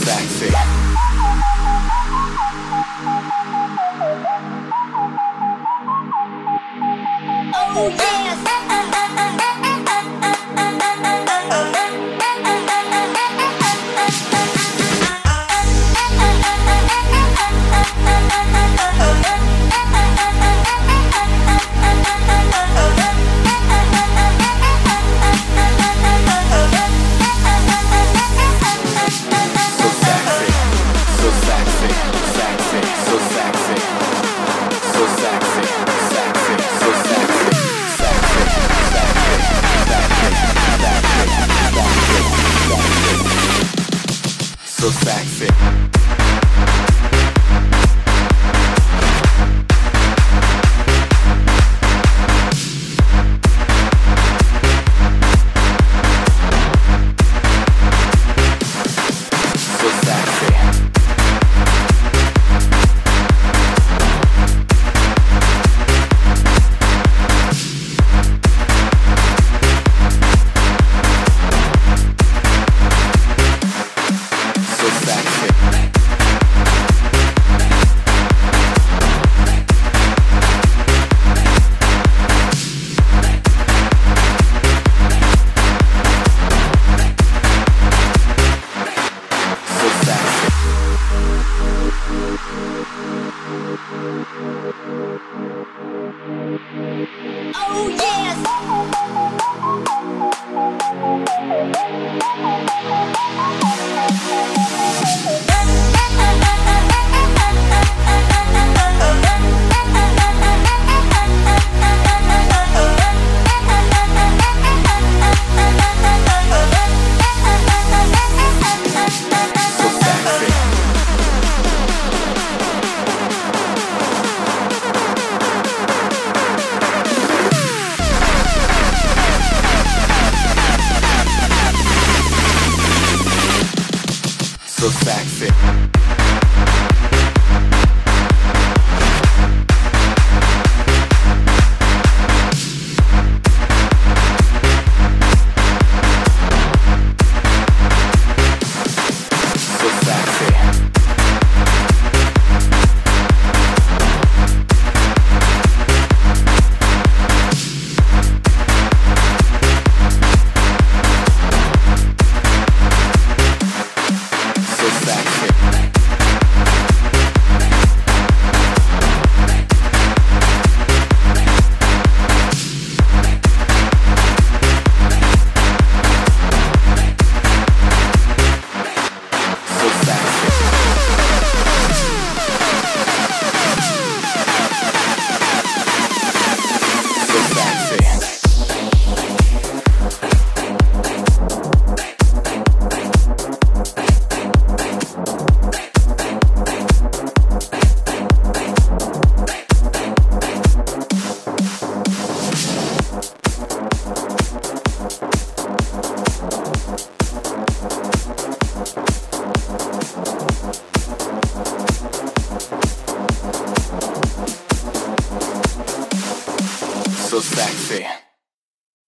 facts. those facts in. Oh yes! Look back, fit. so sexy.